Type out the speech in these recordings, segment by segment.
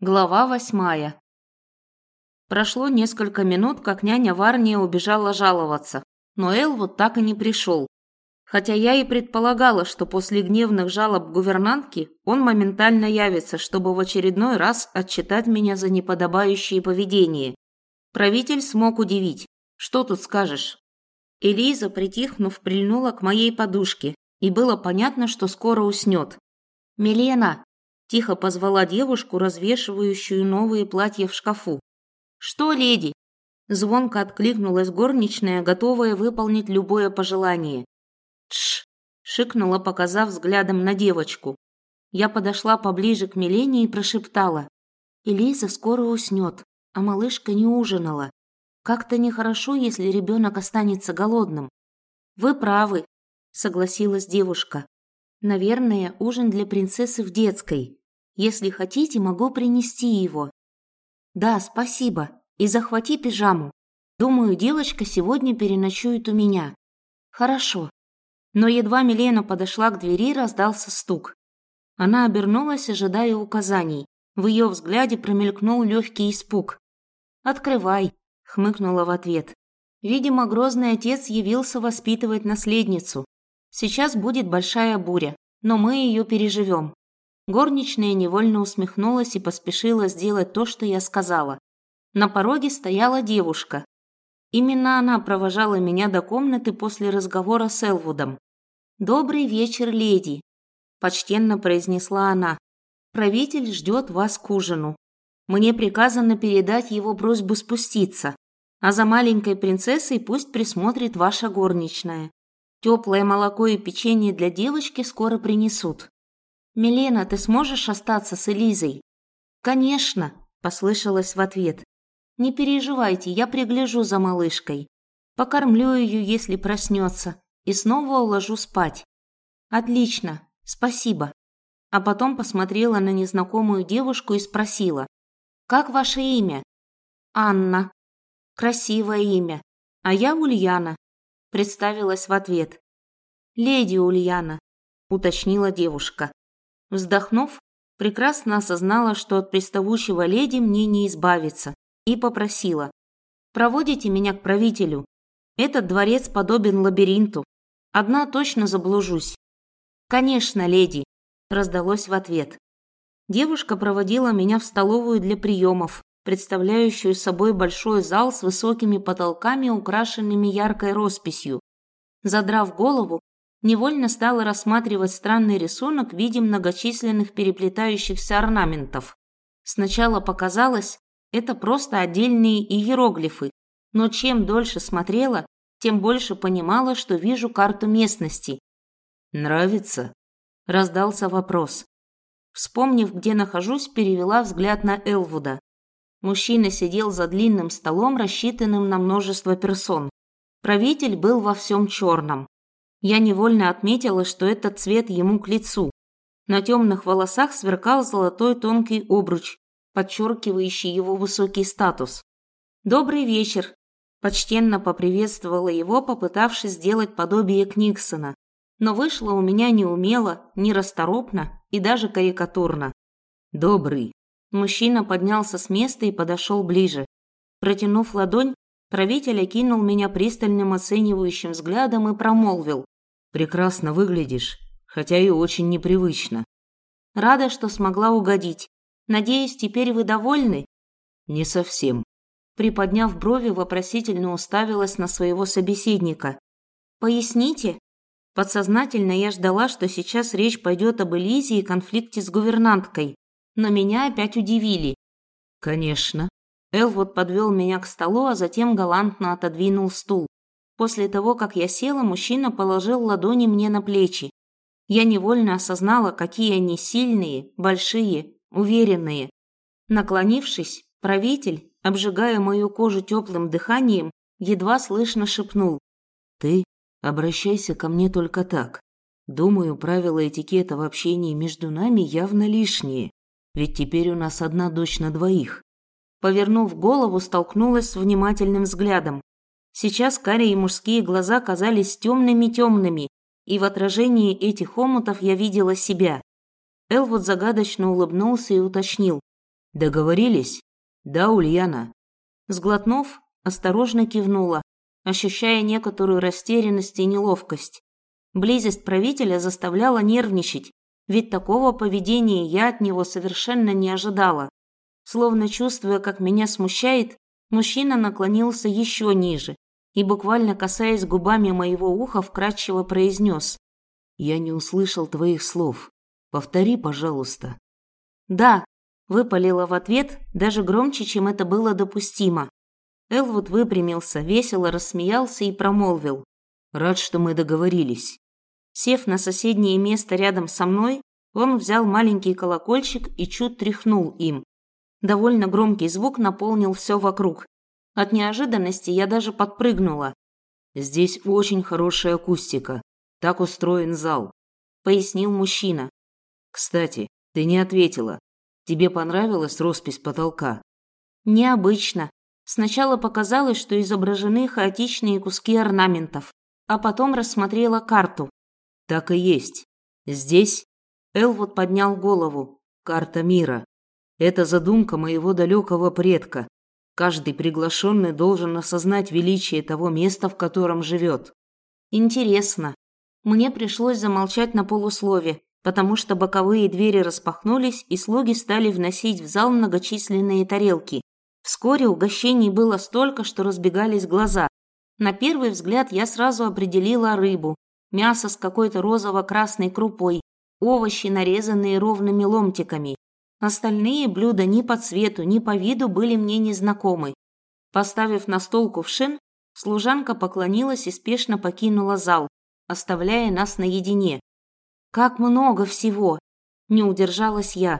Глава восьмая. Прошло несколько минут, как няня Варния убежала жаловаться, но Элвуд так и не пришел. Хотя я и предполагала, что после гневных жалоб гувернантки он моментально явится, чтобы в очередной раз отчитать меня за неподобающее поведение. Правитель смог удивить. Что тут скажешь? Элиза, притихнув, прильнула к моей подушке, и было понятно, что скоро уснет. «Милена!» Тихо позвала девушку, развешивающую новые платья в шкафу. «Что, леди?» Звонко откликнулась горничная, готовая выполнить любое пожелание. «Тш!» – шикнула, показав взглядом на девочку. Я подошла поближе к Милене и прошептала. «Элиза скоро уснет, а малышка не ужинала. Как-то нехорошо, если ребенок останется голодным». «Вы правы», – согласилась девушка. Наверное, ужин для принцессы в детской. Если хотите, могу принести его. Да, спасибо. И захвати пижаму. Думаю, девочка сегодня переночует у меня. Хорошо. Но едва Милена подошла к двери, раздался стук. Она обернулась, ожидая указаний. В ее взгляде промелькнул легкий испуг. «Открывай», — хмыкнула в ответ. Видимо, грозный отец явился воспитывать наследницу. Сейчас будет большая буря, но мы ее переживем. Горничная невольно усмехнулась и поспешила сделать то, что я сказала. На пороге стояла девушка. Именно она провожала меня до комнаты после разговора с Элвудом. «Добрый вечер, леди», – почтенно произнесла она. «Правитель ждет вас к ужину. Мне приказано передать его просьбу спуститься, а за маленькой принцессой пусть присмотрит ваша горничная. Теплое молоко и печенье для девочки скоро принесут. Милена, ты сможешь остаться с Элизой? Конечно, послышалось в ответ. Не переживайте, я пригляжу за малышкой. Покормлю ее, если проснется, и снова уложу спать. Отлично, спасибо. А потом посмотрела на незнакомую девушку и спросила: "Как ваше имя?" "Анна". "Красивое имя. А я Ульяна представилась в ответ. «Леди Ульяна», – уточнила девушка. Вздохнув, прекрасно осознала, что от приставучего леди мне не избавиться, и попросила. «Проводите меня к правителю. Этот дворец подобен лабиринту. Одна точно заблужусь». «Конечно, леди», – раздалось в ответ. Девушка проводила меня в столовую для приемов, представляющую собой большой зал с высокими потолками, украшенными яркой росписью. Задрав голову, невольно стала рассматривать странный рисунок в виде многочисленных переплетающихся орнаментов. Сначала показалось, это просто отдельные иероглифы, но чем дольше смотрела, тем больше понимала, что вижу карту местности. «Нравится?» – раздался вопрос. Вспомнив, где нахожусь, перевела взгляд на Элвуда. Мужчина сидел за длинным столом, рассчитанным на множество персон. Правитель был во всем черном. Я невольно отметила, что этот цвет ему к лицу. На темных волосах сверкал золотой тонкий обруч, подчеркивающий его высокий статус. «Добрый вечер!» – почтенно поприветствовала его, попытавшись сделать подобие Книксона. Но вышло у меня неумело, нерасторопно и даже карикатурно. «Добрый!» Мужчина поднялся с места и подошел ближе. Протянув ладонь, правитель окинул меня пристальным оценивающим взглядом и промолвил. «Прекрасно выглядишь, хотя и очень непривычно». «Рада, что смогла угодить. Надеюсь, теперь вы довольны?» «Не совсем». Приподняв брови, вопросительно уставилась на своего собеседника. «Поясните?» Подсознательно я ждала, что сейчас речь пойдет об Элизе и конфликте с гувернанткой но меня опять удивили. Конечно. Элвуд подвел меня к столу, а затем галантно отодвинул стул. После того, как я села, мужчина положил ладони мне на плечи. Я невольно осознала, какие они сильные, большие, уверенные. Наклонившись, правитель, обжигая мою кожу теплым дыханием, едва слышно шепнул. «Ты обращайся ко мне только так. Думаю, правила этикета в общении между нами явно лишние. Ведь теперь у нас одна дочь на двоих. Повернув голову, столкнулась с внимательным взглядом. Сейчас карие мужские глаза казались темными-темными, и в отражении этих омутов я видела себя. Элвуд загадочно улыбнулся и уточнил. Договорились? Да, Ульяна. Сглотнув, осторожно кивнула, ощущая некоторую растерянность и неловкость. Близость правителя заставляла нервничать, ведь такого поведения я от него совершенно не ожидала. Словно чувствуя, как меня смущает, мужчина наклонился еще ниже и, буквально касаясь губами моего уха, вкрадчиво произнес. «Я не услышал твоих слов. Повтори, пожалуйста». «Да», – выпалила в ответ, даже громче, чем это было допустимо. Элвуд выпрямился, весело рассмеялся и промолвил. «Рад, что мы договорились». Сев на соседнее место рядом со мной, он взял маленький колокольчик и чуть тряхнул им. Довольно громкий звук наполнил все вокруг. От неожиданности я даже подпрыгнула. «Здесь очень хорошая акустика. Так устроен зал», – пояснил мужчина. «Кстати, ты не ответила. Тебе понравилась роспись потолка?» «Необычно. Сначала показалось, что изображены хаотичные куски орнаментов, а потом рассмотрела карту. Так и есть. Здесь Элвуд поднял голову. Карта мира. Это задумка моего далекого предка. Каждый приглашенный должен осознать величие того места, в котором живет. Интересно. Мне пришлось замолчать на полуслове, потому что боковые двери распахнулись, и слуги стали вносить в зал многочисленные тарелки. Вскоре угощений было столько, что разбегались глаза. На первый взгляд я сразу определила рыбу, мясо с какой-то розово-красной крупой, овощи, нарезанные ровными ломтиками. Остальные блюда ни по цвету, ни по виду были мне незнакомы. Поставив на стол кувшин, служанка поклонилась и спешно покинула зал, оставляя нас наедине. «Как много всего!» – не удержалась я.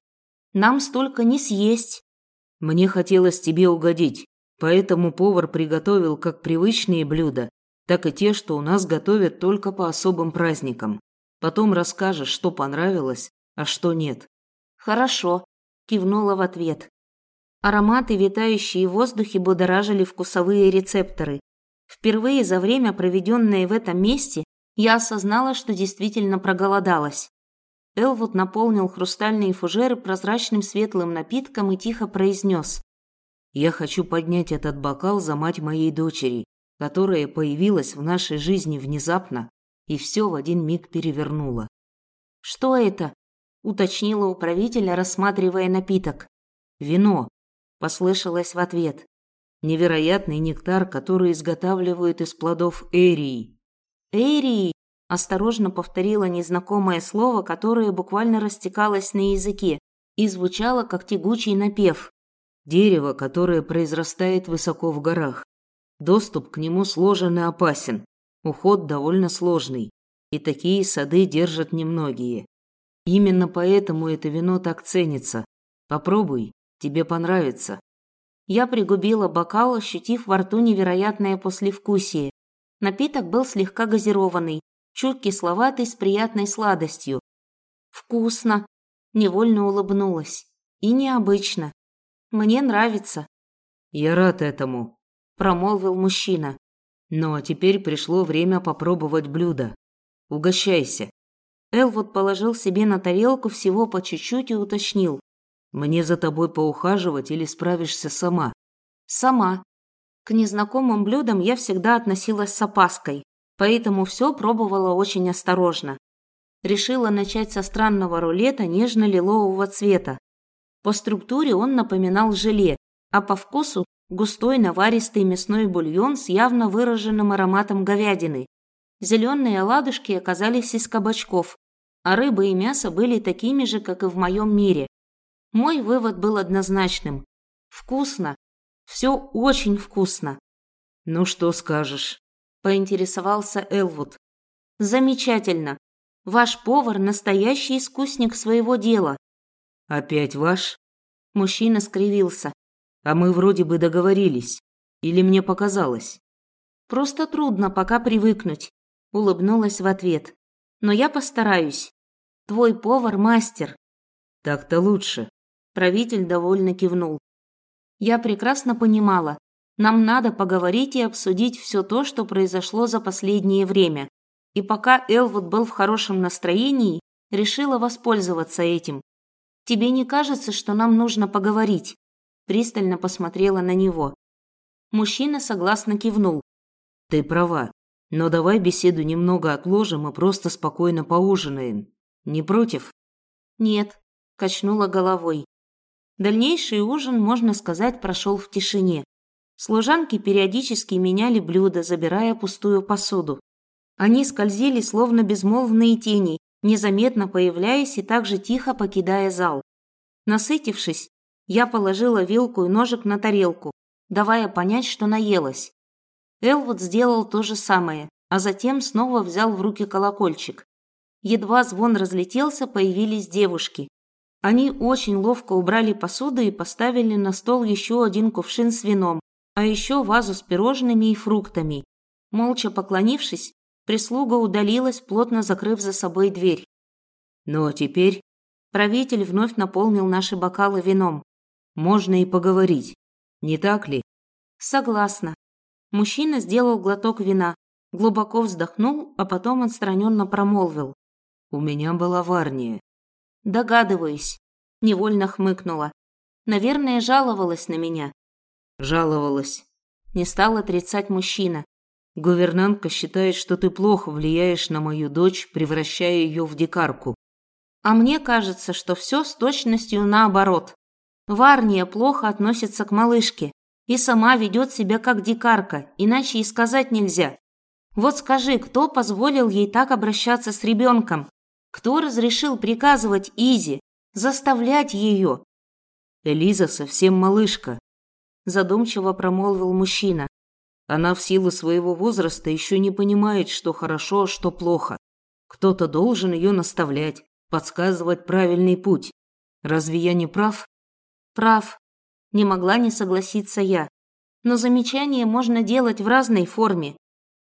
«Нам столько не съесть!» «Мне хотелось тебе угодить, поэтому повар приготовил как привычные блюда, так и те, что у нас готовят только по особым праздникам. Потом расскажешь, что понравилось, а что нет. Хорошо, кивнула в ответ. Ароматы, витающие в воздухе, будоражили вкусовые рецепторы. Впервые за время, проведенное в этом месте, я осознала, что действительно проголодалась. Элвуд наполнил хрустальные фужеры прозрачным светлым напитком и тихо произнес. «Я хочу поднять этот бокал за мать моей дочери, которая появилась в нашей жизни внезапно и все в один миг перевернула. «Что это?» – уточнила управителя, рассматривая напиток. «Вино», – послышалось в ответ. «Невероятный нектар, который изготавливают из плодов эрии». «Эрии?» – осторожно повторила незнакомое слово, которое буквально растекалось на языке и звучало, как тягучий напев. «Дерево, которое произрастает высоко в горах. Доступ к нему сложен и опасен, уход довольно сложный, и такие сады держат немногие. Именно поэтому это вино так ценится. Попробуй, тебе понравится. Я пригубила бокал, ощутив во рту невероятное послевкусие. Напиток был слегка газированный, чуть кисловатый с приятной сладостью. Вкусно, невольно улыбнулась. И необычно. Мне нравится. Я рад этому, промолвил мужчина. Ну а теперь пришло время попробовать блюдо. Угощайся. Элвуд положил себе на тарелку всего по чуть-чуть и уточнил. Мне за тобой поухаживать или справишься сама? Сама. К незнакомым блюдам я всегда относилась с опаской, поэтому все пробовала очень осторожно. Решила начать со странного рулета нежно-лилового цвета. По структуре он напоминал желе, а по вкусу густой наваристый мясной бульон с явно выраженным ароматом говядины. Зеленые оладушки оказались из кабачков, а рыба и мясо были такими же, как и в моем мире. Мой вывод был однозначным. Вкусно. Все очень вкусно. «Ну что скажешь?» – поинтересовался Элвуд. «Замечательно. Ваш повар – настоящий искусник своего дела». «Опять ваш?» Мужчина скривился. А мы вроде бы договорились. Или мне показалось? Просто трудно пока привыкнуть, улыбнулась в ответ. Но я постараюсь. Твой повар мастер. Так-то лучше. Правитель довольно кивнул. Я прекрасно понимала, нам надо поговорить и обсудить все то, что произошло за последнее время. И пока Элвуд был в хорошем настроении, решила воспользоваться этим. Тебе не кажется, что нам нужно поговорить?» Пристально посмотрела на него. Мужчина согласно кивнул. «Ты права. Но давай беседу немного отложим и просто спокойно поужинаем. Не против?» «Нет», – качнула головой. Дальнейший ужин, можно сказать, прошел в тишине. Служанки периодически меняли блюда, забирая пустую посуду. Они скользили, словно безмолвные тени, незаметно появляясь и также тихо покидая зал. Насытившись, я положила вилку и ножик на тарелку, давая понять, что наелась. Элвуд сделал то же самое, а затем снова взял в руки колокольчик. Едва звон разлетелся, появились девушки. Они очень ловко убрали посуду и поставили на стол еще один кувшин с вином, а еще вазу с пирожными и фруктами. Молча поклонившись, прислуга удалилась, плотно закрыв за собой дверь. «Ну а теперь...» Правитель вновь наполнил наши бокалы вином. «Можно и поговорить, не так ли?» «Согласна». Мужчина сделал глоток вина, глубоко вздохнул, а потом отстраненно промолвил. «У меня была варния». «Догадываюсь», – невольно хмыкнула. «Наверное, жаловалась на меня. Жаловалась. Не стал отрицать мужчина. Гувернантка считает, что ты плохо влияешь на мою дочь, превращая ее в дикарку. А мне кажется, что все с точностью наоборот. Варния плохо относится к малышке и сама ведет себя как дикарка, иначе и сказать нельзя. Вот скажи, кто позволил ей так обращаться с ребенком? Кто разрешил приказывать Изи, заставлять ее? Элиза совсем малышка, задумчиво промолвил мужчина. Она в силу своего возраста еще не понимает, что хорошо, а что плохо. Кто-то должен ее наставлять, подсказывать правильный путь. Разве я не прав? Прав. Не могла не согласиться я. Но замечания можно делать в разной форме.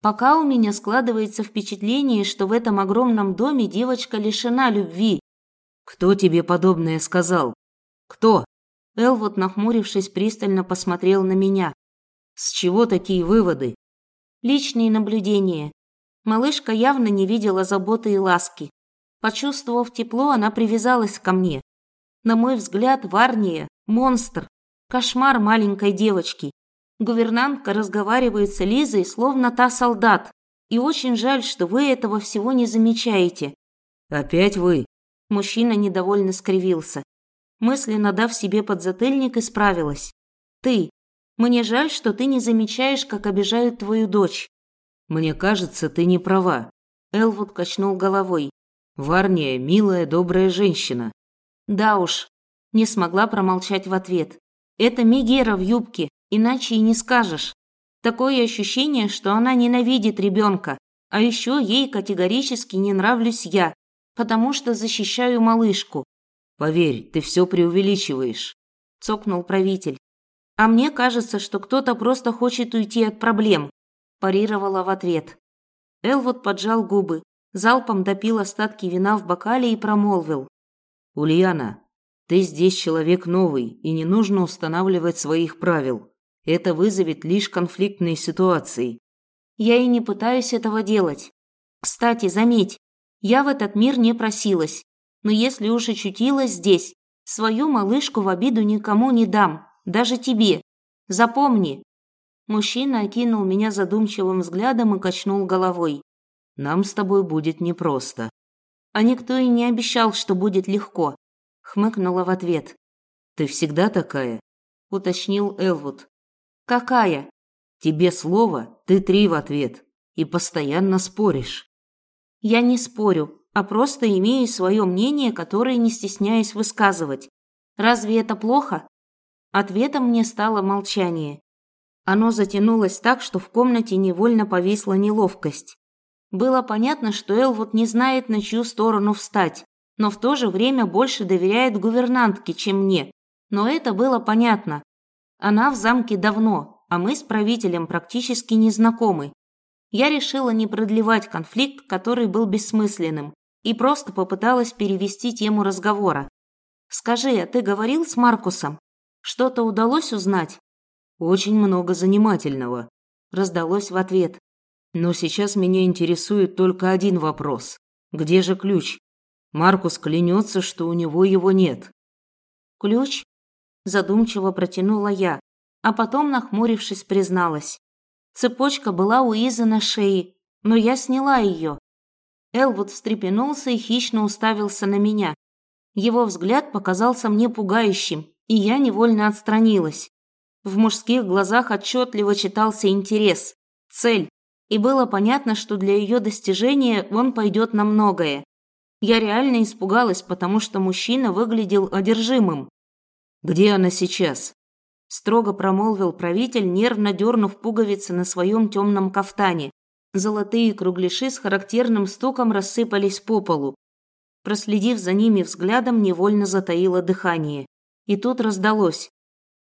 Пока у меня складывается впечатление, что в этом огромном доме девочка лишена любви. Кто тебе подобное сказал? Кто? Элвуд, нахмурившись, пристально посмотрел на меня. «С чего такие выводы?» «Личные наблюдения. Малышка явно не видела заботы и ласки. Почувствовав тепло, она привязалась ко мне. На мой взгляд, Варния – монстр, кошмар маленькой девочки. Гувернантка разговаривает с Лизой, словно та солдат. И очень жаль, что вы этого всего не замечаете». «Опять вы?» Мужчина недовольно скривился мысленно дав себе подзатыльник, исправилась. «Ты. Мне жаль, что ты не замечаешь, как обижают твою дочь». «Мне кажется, ты не права», – Элвуд качнул головой. «Варния – милая, добрая женщина». «Да уж», – не смогла промолчать в ответ. «Это Мегера в юбке, иначе и не скажешь. Такое ощущение, что она ненавидит ребенка, а еще ей категорически не нравлюсь я, потому что защищаю малышку. Поверь, ты все преувеличиваешь, цокнул правитель. А мне кажется, что кто-то просто хочет уйти от проблем, парировала в ответ. Элвуд поджал губы, залпом допил остатки вина в бокале и промолвил: "Ульяна, ты здесь человек новый, и не нужно устанавливать своих правил. Это вызовет лишь конфликтные ситуации. Я и не пытаюсь этого делать. Кстати, заметь, я в этот мир не просилась но если уж очутилась здесь, свою малышку в обиду никому не дам, даже тебе. Запомни». Мужчина окинул меня задумчивым взглядом и качнул головой. «Нам с тобой будет непросто». «А никто и не обещал, что будет легко», — хмыкнула в ответ. «Ты всегда такая?» — уточнил Элвуд. «Какая?» «Тебе слово, ты три в ответ. И постоянно споришь». «Я не спорю а просто имею свое мнение, которое не стесняюсь высказывать. Разве это плохо? Ответом мне стало молчание. Оно затянулось так, что в комнате невольно повисла неловкость. Было понятно, что Элвуд не знает, на чью сторону встать, но в то же время больше доверяет гувернантке, чем мне. Но это было понятно. Она в замке давно, а мы с правителем практически не знакомы. Я решила не продлевать конфликт, который был бессмысленным, и просто попыталась перевести тему разговора. «Скажи, а ты говорил с Маркусом? Что-то удалось узнать?» «Очень много занимательного», – раздалось в ответ. «Но сейчас меня интересует только один вопрос. Где же ключ? Маркус клянется, что у него его нет. Ключ? Задумчиво протянула я, а потом, нахмурившись, призналась. Цепочка была у Изы на шее, но я сняла ее. Элвуд встрепенулся и хищно уставился на меня. Его взгляд показался мне пугающим, и я невольно отстранилась. В мужских глазах отчетливо читался интерес, цель, и было понятно, что для ее достижения он пойдет на многое. Я реально испугалась, потому что мужчина выглядел одержимым. «Где она сейчас?» строго промолвил правитель, нервно дернув пуговицы на своем темном кафтане. Золотые кругляши с характерным стуком рассыпались по полу. Проследив за ними взглядом, невольно затаило дыхание. И тут раздалось.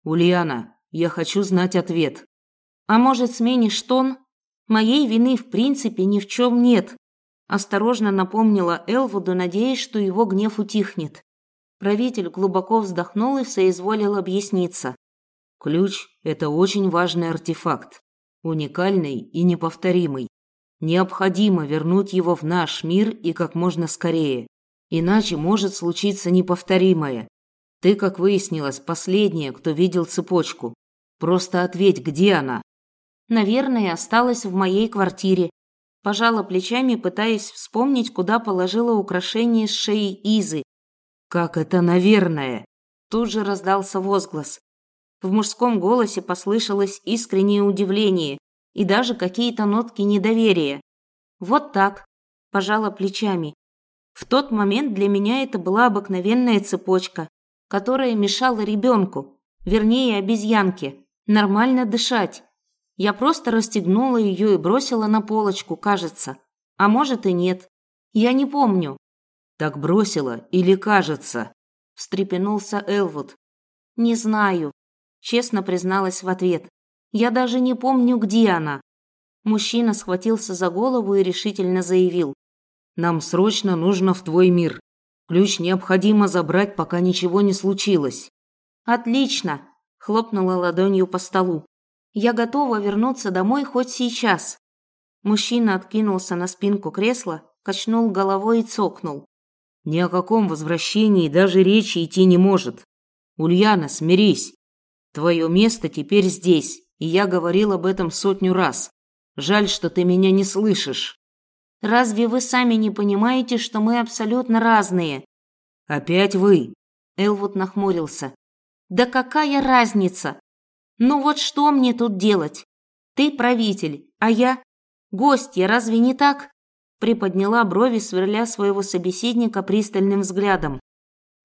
«Ульяна, я хочу знать ответ». «А может, сменишь тон? Моей вины в принципе ни в чем нет. Осторожно напомнила Элвуду, надеясь, что его гнев утихнет. Правитель глубоко вздохнул и соизволил объясниться. Ключ – это очень важный артефакт, уникальный и неповторимый. Необходимо вернуть его в наш мир и как можно скорее. Иначе может случиться неповторимое. Ты, как выяснилось, последняя, кто видел цепочку. Просто ответь, где она? Наверное, осталась в моей квартире, Пожала плечами, пытаясь вспомнить, куда положила украшение с шеи Изы. «Как это, наверное?» Тут же раздался возглас. В мужском голосе послышалось искреннее удивление и даже какие-то нотки недоверия. «Вот так», – пожала плечами. В тот момент для меня это была обыкновенная цепочка, которая мешала ребенку, вернее обезьянке, нормально дышать. Я просто расстегнула ее и бросила на полочку, кажется. А может и нет. Я не помню. Так бросила или кажется? встрепенулся Элвуд. Не знаю, честно призналась в ответ. Я даже не помню, где она. Мужчина схватился за голову и решительно заявил: "Нам срочно нужно в твой мир. Ключ необходимо забрать, пока ничего не случилось". "Отлично", хлопнула ладонью по столу. Я готова вернуться домой хоть сейчас. Мужчина откинулся на спинку кресла, качнул головой и цокнул. Ни о каком возвращении даже речи идти не может. Ульяна, смирись. Твое место теперь здесь, и я говорил об этом сотню раз. Жаль, что ты меня не слышишь. Разве вы сами не понимаете, что мы абсолютно разные? Опять вы? Элвуд нахмурился. Да какая разница? Ну вот что мне тут делать? Ты правитель, а я гостья, разве не так? Приподняла брови, сверля своего собеседника пристальным взглядом.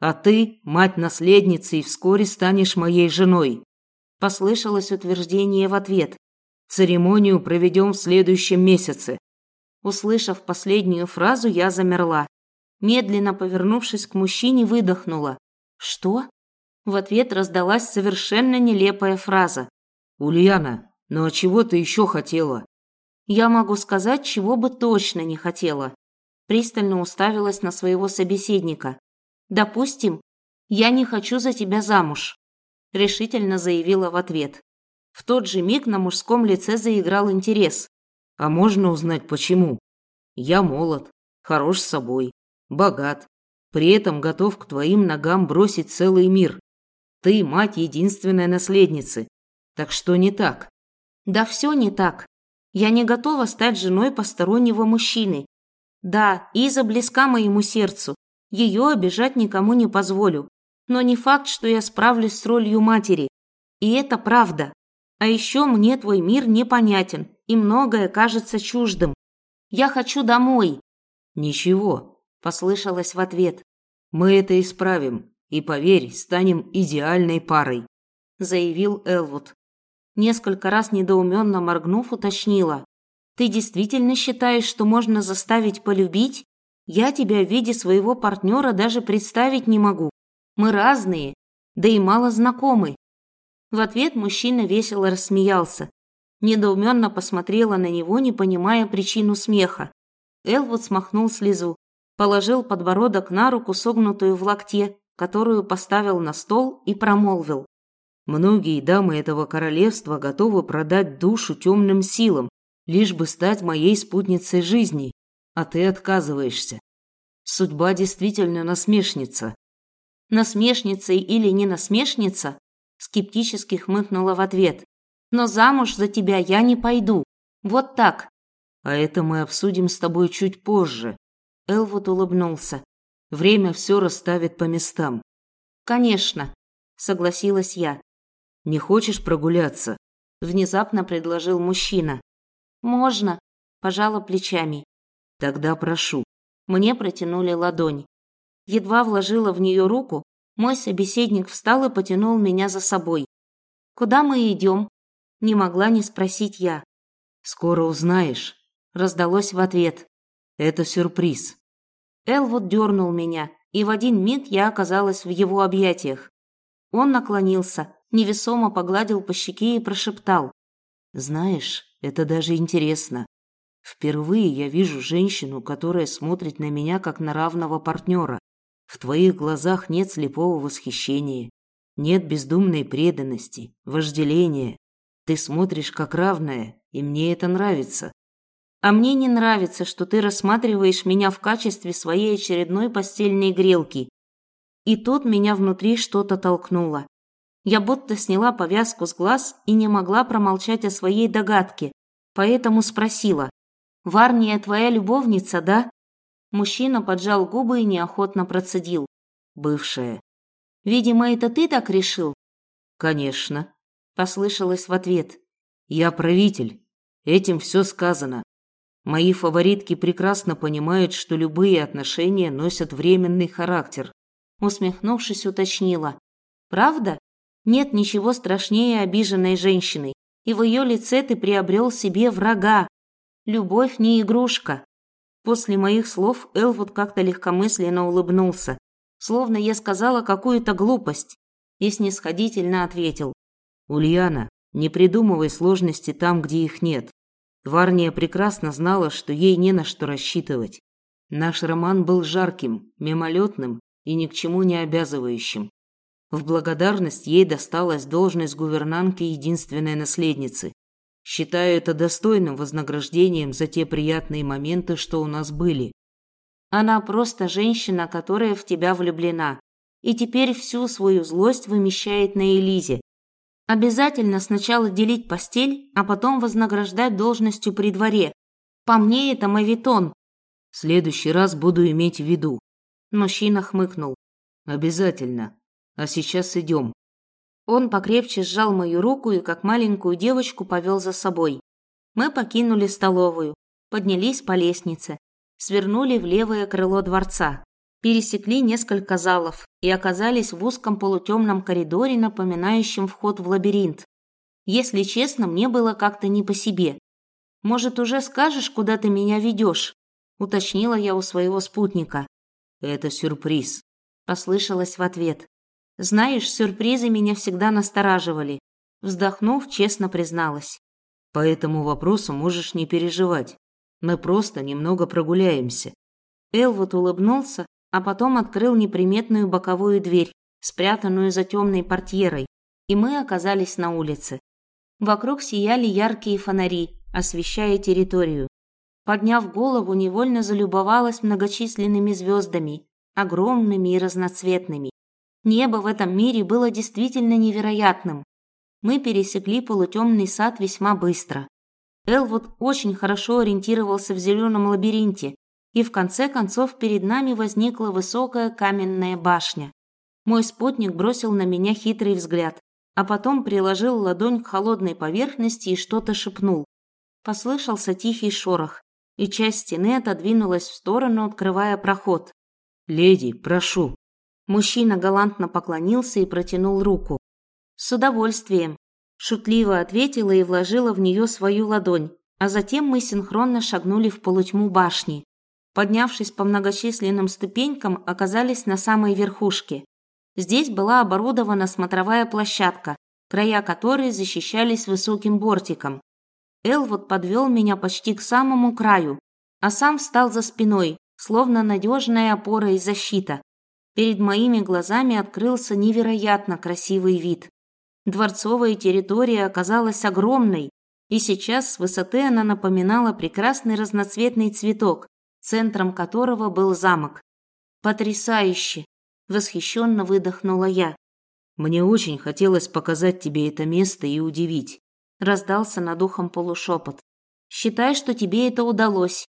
А ты мать наследницы и вскоре станешь моей женой. Послышалось утверждение в ответ. Церемонию проведем в следующем месяце. Услышав последнюю фразу, я замерла. Медленно повернувшись к мужчине, выдохнула. Что? В ответ раздалась совершенно нелепая фраза. «Ульяна, ну а чего ты еще хотела?» «Я могу сказать, чего бы точно не хотела». Пристально уставилась на своего собеседника. «Допустим, я не хочу за тебя замуж», решительно заявила в ответ. В тот же миг на мужском лице заиграл интерес. «А можно узнать, почему? Я молод, хорош с собой, богат, при этом готов к твоим ногам бросить целый мир. Ты мать единственной наследницы. Так что не так? Да все не так. Я не готова стать женой постороннего мужчины. Да, Иза близка моему сердцу. Ее обижать никому не позволю. Но не факт, что я справлюсь с ролью матери. И это правда. А еще мне твой мир непонятен, и многое кажется чуждым. Я хочу домой. Ничего, послышалось в ответ. Мы это исправим. И поверь, станем идеальной парой, заявил Элвуд. Несколько раз недоуменно моргнув, уточнила: Ты действительно считаешь, что можно заставить полюбить? Я тебя в виде своего партнера даже представить не могу. Мы разные, да и мало знакомы. В ответ мужчина весело рассмеялся. Недоуменно посмотрела на него, не понимая причину смеха. Элвуд смахнул слезу, положил подбородок на руку, согнутую в локте, которую поставил на стол и промолвил. «Многие дамы этого королевства готовы продать душу темным силам, лишь бы стать моей спутницей жизни, а ты отказываешься. Судьба действительно насмешница». Насмешница или не насмешница? Скептически хмыкнула в ответ. Но замуж за тебя я не пойду. Вот так. А это мы обсудим с тобой чуть позже. Элвуд улыбнулся. Время все расставит по местам. Конечно, согласилась я. Не хочешь прогуляться? Внезапно предложил мужчина. Можно, пожала плечами. Тогда прошу. Мне протянули ладонь. Едва вложила в нее руку, мой собеседник встал и потянул меня за собой. Куда мы идем? Не могла не спросить я. Скоро узнаешь, раздалось в ответ. Это сюрприз. Элвуд дернул меня, и в один миг я оказалась в его объятиях. Он наклонился, невесомо погладил по щеке и прошептал. «Знаешь, это даже интересно. Впервые я вижу женщину, которая смотрит на меня как на равного партнера. В твоих глазах нет слепого восхищения, нет бездумной преданности, вожделения. Ты смотришь как равная, и мне это нравится. А мне не нравится, что ты рассматриваешь меня в качестве своей очередной постельной грелки. И тут меня внутри что-то толкнуло. Я будто сняла повязку с глаз и не могла промолчать о своей догадке, поэтому спросила. «Варния твоя любовница, да?» Мужчина поджал губы и неохотно процедил. «Бывшая». «Видимо, это ты так решил?» «Конечно», – послышалось в ответ. «Я правитель. Этим все сказано. Мои фаворитки прекрасно понимают, что любые отношения носят временный характер. Усмехнувшись, уточнила. Правда? Нет ничего страшнее обиженной женщины. И в ее лице ты приобрел себе врага. Любовь не игрушка. После моих слов Элвуд как-то легкомысленно улыбнулся, словно я сказала какую-то глупость, и снисходительно ответил. «Ульяна, не придумывай сложности там, где их нет. Варния прекрасно знала, что ей не на что рассчитывать. Наш роман был жарким, мимолетным и ни к чему не обязывающим. В благодарность ей досталась должность гувернантки единственной наследницы. Считаю это достойным вознаграждением за те приятные моменты, что у нас были. Она просто женщина, которая в тебя влюблена, и теперь всю свою злость вымещает на Элизе, Обязательно сначала делить постель, а потом вознаграждать должностью при дворе. По мне это мавитон. В следующий раз буду иметь в виду. Мужчина хмыкнул. Обязательно. А сейчас идем. Он покрепче сжал мою руку и как маленькую девочку повел за собой. Мы покинули столовую, поднялись по лестнице, свернули в левое крыло дворца пересекли несколько залов и оказались в узком полутемном коридоре, напоминающем вход в лабиринт. Если честно, мне было как-то не по себе. «Может, уже скажешь, куда ты меня ведешь?» – уточнила я у своего спутника. «Это сюрприз», – послышалось в ответ. «Знаешь, сюрпризы меня всегда настораживали». Вздохнув, честно призналась. «По этому вопросу можешь не переживать. Мы просто немного прогуляемся». Элвуд улыбнулся а потом открыл неприметную боковую дверь, спрятанную за темной портьерой, и мы оказались на улице. Вокруг сияли яркие фонари, освещая территорию. Подняв голову, невольно залюбовалась многочисленными звездами, огромными и разноцветными. Небо в этом мире было действительно невероятным. Мы пересекли полутемный сад весьма быстро. Элвуд очень хорошо ориентировался в зеленом лабиринте, и в конце концов перед нами возникла высокая каменная башня. Мой спутник бросил на меня хитрый взгляд, а потом приложил ладонь к холодной поверхности и что-то шепнул. Послышался тихий шорох, и часть стены отодвинулась в сторону, открывая проход. «Леди, прошу». Мужчина галантно поклонился и протянул руку. «С удовольствием», – шутливо ответила и вложила в нее свою ладонь, а затем мы синхронно шагнули в полутьму башни. Поднявшись по многочисленным ступенькам, оказались на самой верхушке. Здесь была оборудована смотровая площадка, края которой защищались высоким бортиком. Элвуд подвел меня почти к самому краю, а сам встал за спиной, словно надежная опора и защита. Перед моими глазами открылся невероятно красивый вид. Дворцовая территория оказалась огромной, и сейчас с высоты она напоминала прекрасный разноцветный цветок, центром которого был замок. Потрясающе! Восхищенно выдохнула я. Мне очень хотелось показать тебе это место и удивить. Раздался над ухом полушепот. Считай, что тебе это удалось.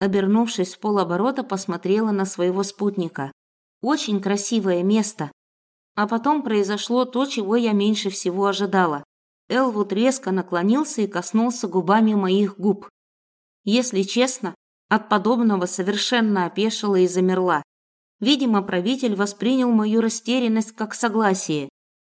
Обернувшись в полоборота, посмотрела на своего спутника. Очень красивое место. А потом произошло то, чего я меньше всего ожидала. Элвуд резко наклонился и коснулся губами моих губ. Если честно, от подобного совершенно опешила и замерла. Видимо, правитель воспринял мою растерянность как согласие.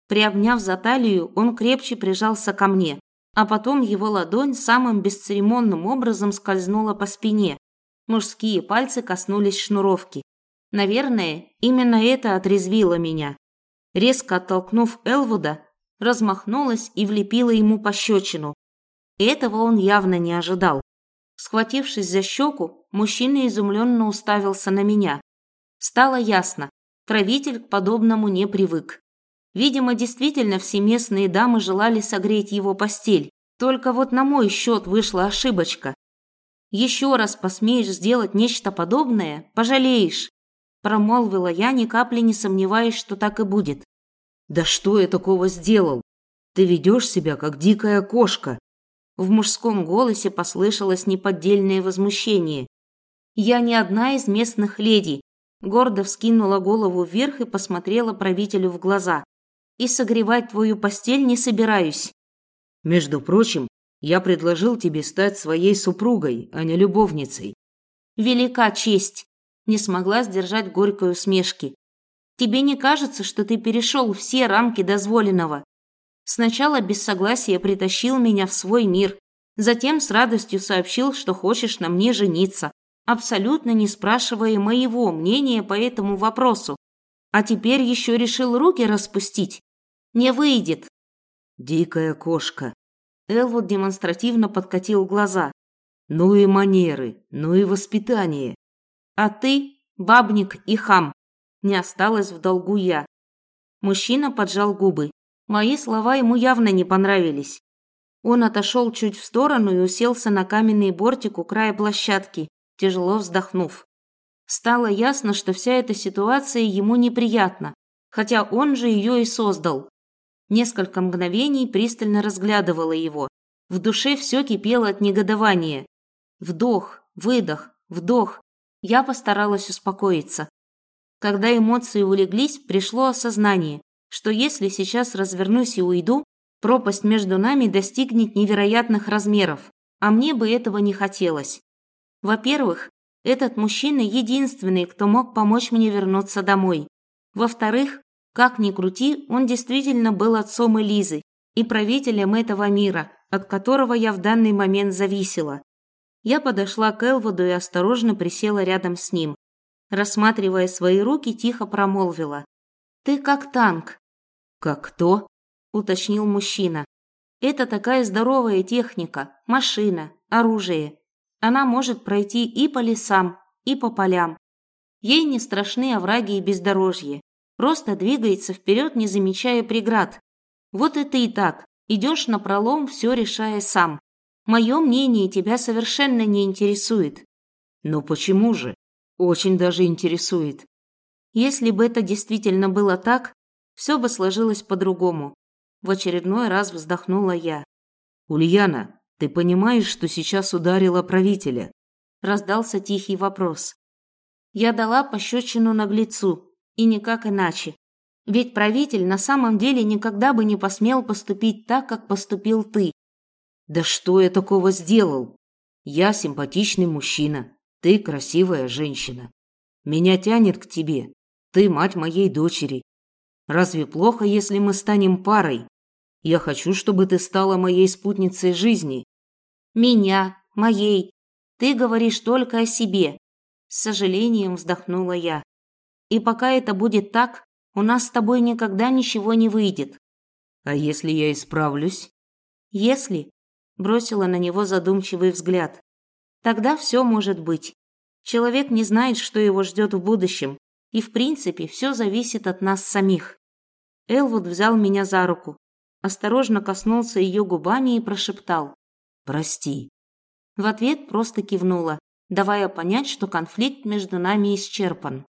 Приобняв за талию, он крепче прижался ко мне, а потом его ладонь самым бесцеремонным образом скользнула по спине. Мужские пальцы коснулись шнуровки. Наверное, именно это отрезвило меня. Резко оттолкнув Элвуда, размахнулась и влепила ему пощечину. Этого он явно не ожидал. Схватившись за щеку, мужчина изумленно уставился на меня. Стало ясно, правитель к подобному не привык. Видимо, действительно все местные дамы желали согреть его постель. Только вот на мой счет вышла ошибочка. Еще раз посмеешь сделать нечто подобное, пожалеешь, промолвила я, ни капли не сомневаясь, что так и будет. Да что я такого сделал? Ты ведешь себя как дикая кошка. В мужском голосе послышалось неподдельное возмущение. Я не одна из местных леди, гордо вскинула голову вверх и посмотрела правителю в глаза. И согревать твою постель не собираюсь. Между прочим, я предложил тебе стать своей супругой, а не любовницей. Велика честь. Не смогла сдержать горькой усмешки. Тебе не кажется, что ты перешел все рамки дозволенного? Сначала без согласия притащил меня в свой мир, затем с радостью сообщил, что хочешь на мне жениться, абсолютно не спрашивая моего мнения по этому вопросу. А теперь еще решил руки распустить. Не выйдет. Дикая кошка. Элвуд демонстративно подкатил глаза. Ну и манеры, ну и воспитание. А ты бабник и хам. Не осталось в долгу я. Мужчина поджал губы. Мои слова ему явно не понравились. Он отошел чуть в сторону и уселся на каменный бортик у края площадки, тяжело вздохнув. Стало ясно, что вся эта ситуация ему неприятна, хотя он же ее и создал. Несколько мгновений пристально разглядывала его. В душе все кипело от негодования. Вдох, выдох, вдох. Я постаралась успокоиться. Когда эмоции улеглись, пришло осознание, что если сейчас развернусь и уйду, пропасть между нами достигнет невероятных размеров, а мне бы этого не хотелось. Во-первых, этот мужчина единственный, кто мог помочь мне вернуться домой. Во-вторых, как ни крути, он действительно был отцом Элизы и правителем этого мира, от которого я в данный момент зависела. Я подошла к Элвуду и осторожно присела рядом с ним. Рассматривая свои руки, тихо промолвила. «Ты как танк». «Как кто?» – уточнил мужчина. «Это такая здоровая техника, машина, оружие. Она может пройти и по лесам, и по полям. Ей не страшны овраги и бездорожье. Просто двигается вперед, не замечая преград. Вот это и так. Идешь на пролом, все решая сам. Мое мнение тебя совершенно не интересует. Но почему же? Очень даже интересует. Если бы это действительно было так, все бы сложилось по-другому. В очередной раз вздохнула я. «Ульяна, ты понимаешь, что сейчас ударила правителя?» Раздался тихий вопрос. Я дала пощечину наглецу, и никак иначе. Ведь правитель на самом деле никогда бы не посмел поступить так, как поступил ты. Да что я такого сделал? Я симпатичный мужчина, ты красивая женщина. Меня тянет к тебе. Ты мать моей дочери. Разве плохо, если мы станем парой? Я хочу, чтобы ты стала моей спутницей жизни. Меня, моей. Ты говоришь только о себе. С сожалением вздохнула я. И пока это будет так, у нас с тобой никогда ничего не выйдет. А если я исправлюсь? Если, бросила на него задумчивый взгляд. Тогда все может быть. Человек не знает, что его ждет в будущем, и в принципе все зависит от нас самих. Элвуд взял меня за руку, осторожно коснулся ее губами и прошептал: "Прости". В ответ просто кивнула, давая понять, что конфликт между нами исчерпан.